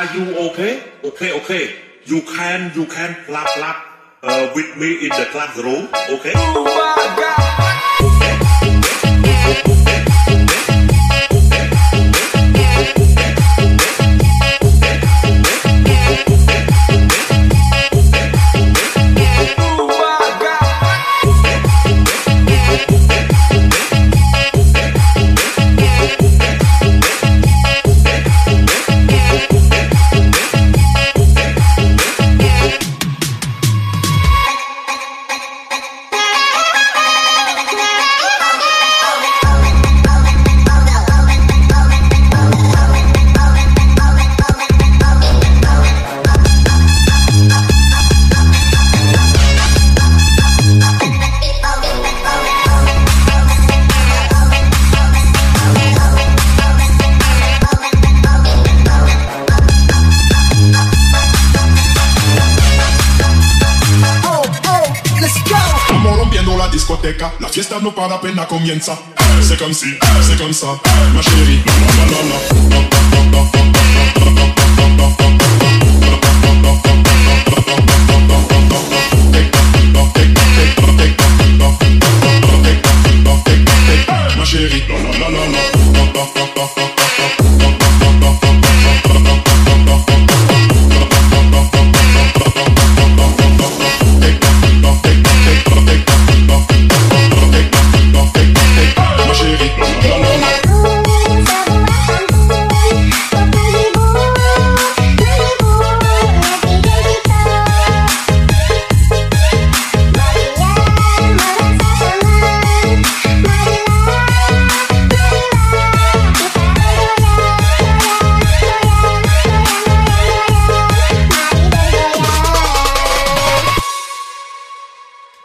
Are you okay? Okay, okay. You can, you can clap, clap uh, with me in the classroom. Okay? Oh my God. La fiesta no para apenas comienza. C'est comme si, c'est comme ça,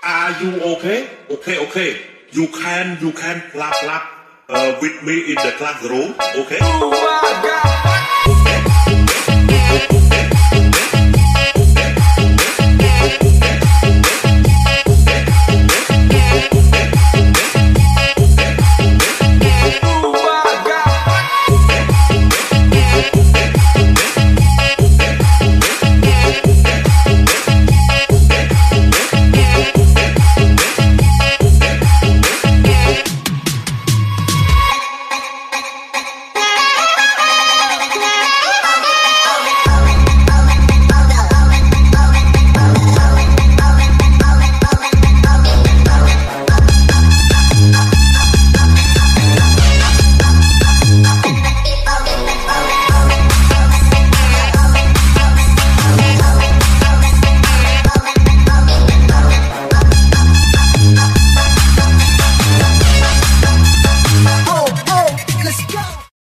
Are you okay? Okay, okay. You can, you can clap, clap uh, with me in the classroom. Okay? Oh God.